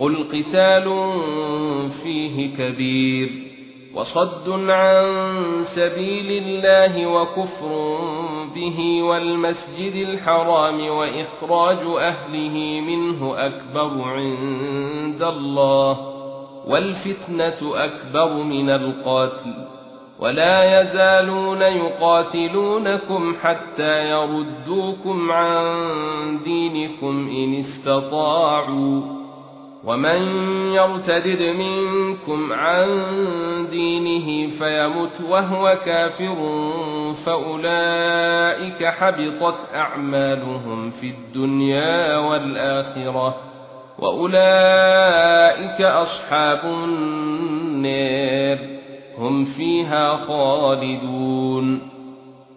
قل قتال فيه كبير وصد عن سبيل الله وكفر به والمسجد الحرام وإخراج أهله منه أكبر عند الله والفتنة أكبر من القاتل ولا يزالون يقاتلونكم حتى يردوكم عن دينكم إن استطاعوا ومن يرتد منكم عن دينه فيمت وهو كافر فاولئك حبطت اعمالهم في الدنيا والاخره واولئك اصحاب النار هم فيها خالدون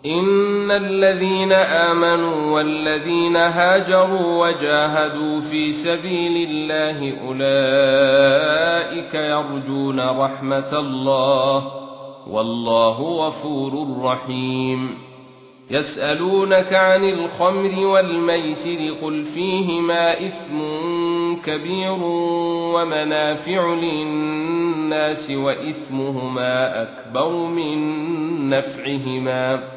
ان الذين امنوا والذين هاجروا وجاهدوا في سبيل الله اولئك يرجون رحمه الله والله غفور رحيم. يسالونك عن الخمر والميسر قل فيهما اثم كبير ومنافع للناس واثمهما اكبر من نفعهما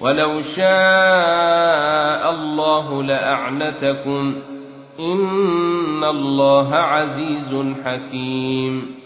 ولو شاء الله لأعنتكم إن الله عزيز حكيم